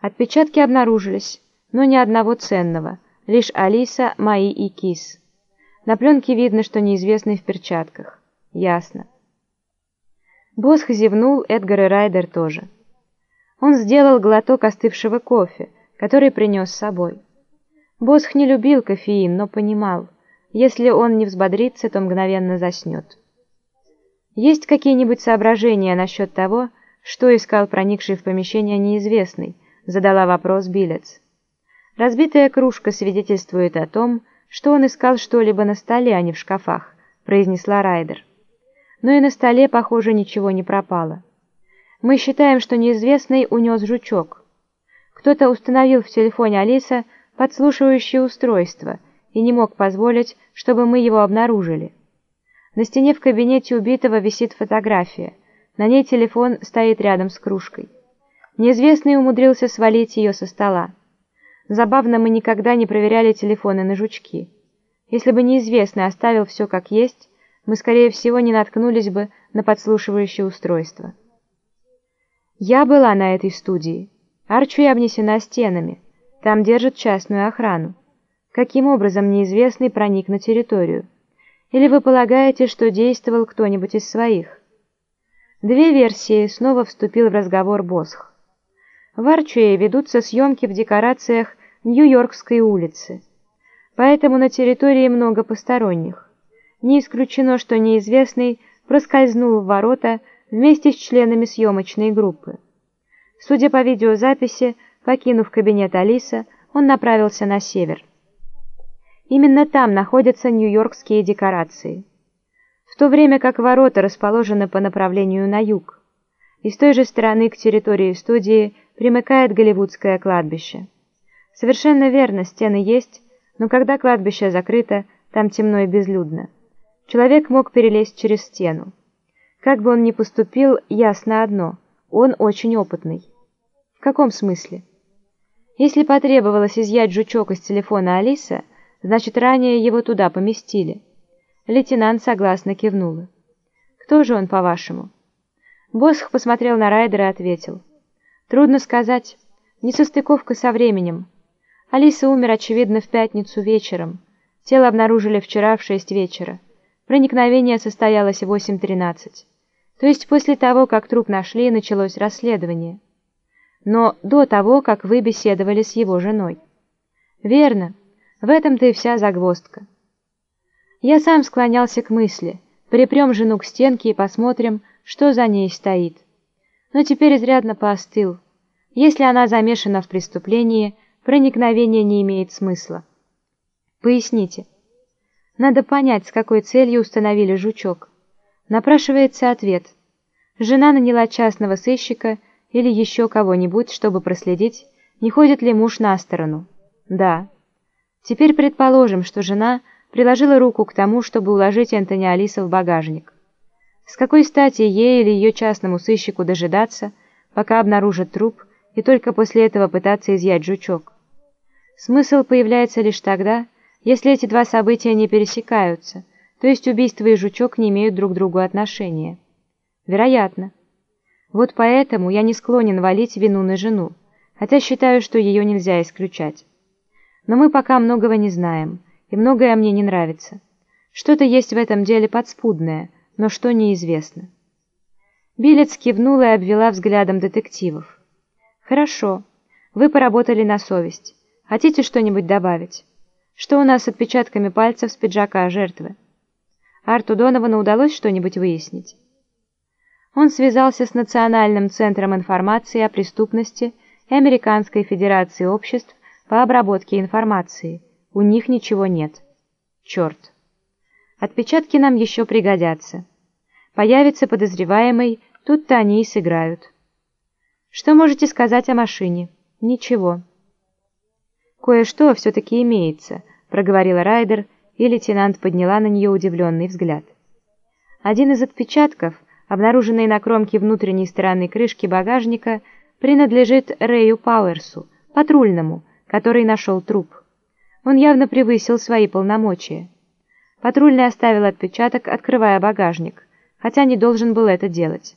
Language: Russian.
Отпечатки обнаружились, но ни одного ценного, лишь Алиса, Маи и Кис. На пленке видно, что неизвестный в перчатках. Ясно. Босх зевнул, Эдгар и Райдер тоже. Он сделал глоток остывшего кофе, который принес с собой. Босх не любил кофеин, но понимал, если он не взбодрится, то мгновенно заснет. Есть какие-нибудь соображения насчет того, что искал проникший в помещение неизвестный, задала вопрос Билец. Разбитая кружка свидетельствует о том, что он искал что-либо на столе, а не в шкафах, произнесла Райдер. Но и на столе, похоже, ничего не пропало. Мы считаем, что неизвестный унес жучок. Кто-то установил в телефоне Алиса подслушивающее устройство и не мог позволить, чтобы мы его обнаружили. На стене в кабинете убитого висит фотография. На ней телефон стоит рядом с кружкой. Неизвестный умудрился свалить ее со стола. Забавно, мы никогда не проверяли телефоны на жучки. Если бы неизвестный оставил все как есть, мы, скорее всего, не наткнулись бы на подслушивающее устройство. Я была на этой студии. Арчуи обнесена стенами. Там держат частную охрану. Каким образом неизвестный проник на территорию? Или вы полагаете, что действовал кто-нибудь из своих? Две версии снова вступил в разговор Босх. В Арчуе ведутся съемки в декорациях Нью-Йоркской улицы. Поэтому на территории много посторонних. Не исключено, что неизвестный проскользнул в ворота вместе с членами съемочной группы. Судя по видеозаписи, покинув кабинет Алиса, он направился на север. Именно там находятся нью-йоркские декорации. В то время как ворота расположены по направлению на юг. И с той же стороны к территории студии примыкает Голливудское кладбище. Совершенно верно, стены есть, но когда кладбище закрыто, там темно и безлюдно. Человек мог перелезть через стену. Как бы он ни поступил, ясно одно – он очень опытный. В каком смысле? Если потребовалось изъять жучок из телефона Алиса, значит, ранее его туда поместили. Лейтенант согласно кивнула. «Кто же он, по-вашему?» Босх посмотрел на Райдера и ответил. «Трудно сказать. Несостыковка со временем. Алиса умер, очевидно, в пятницу вечером. Тело обнаружили вчера в шесть вечера. Проникновение состоялось в 8.13. То есть после того, как труп нашли, началось расследование. Но до того, как вы беседовали с его женой. Верно. В этом-то и вся загвоздка. Я сам склонялся к мысли. Припрем жену к стенке и посмотрим, что за ней стоит. Но теперь изрядно поостыл. Если она замешана в преступлении, проникновение не имеет смысла. Поясните. Надо понять, с какой целью установили жучок. Напрашивается ответ. Жена наняла частного сыщика или еще кого-нибудь, чтобы проследить, не ходит ли муж на сторону. Да. Теперь предположим, что жена приложила руку к тому, чтобы уложить Энтони Алиса в багажник. С какой стати ей или ее частному сыщику дожидаться, пока обнаружат труп, и только после этого пытаться изъять жучок? Смысл появляется лишь тогда, если эти два события не пересекаются, то есть убийство и жучок не имеют друг к другу отношения. Вероятно. Вот поэтому я не склонен валить вину на жену, хотя считаю, что ее нельзя исключать. Но мы пока многого не знаем, и многое мне не нравится. Что-то есть в этом деле подспудное, но что неизвестно. Билец кивнула и обвела взглядом детективов. «Хорошо. Вы поработали на совесть. Хотите что-нибудь добавить? Что у нас с отпечатками пальцев с пиджака жертвы?» Арту Доновану удалось что-нибудь выяснить? Он связался с Национальным центром информации о преступности и Американской федерацией обществ по обработке информации. У них ничего нет. Черт. Отпечатки нам еще пригодятся. Появится подозреваемый, тут-то они и сыграют. Что можете сказать о машине? Ничего. Кое-что все-таки имеется, проговорила Райдер, и лейтенант подняла на нее удивленный взгляд. Один из отпечатков, обнаруженный на кромке внутренней стороны крышки багажника, принадлежит Рэю Пауэрсу, патрульному, который нашел труп. Он явно превысил свои полномочия. Патрульный оставил отпечаток, открывая багажник, хотя не должен был это делать.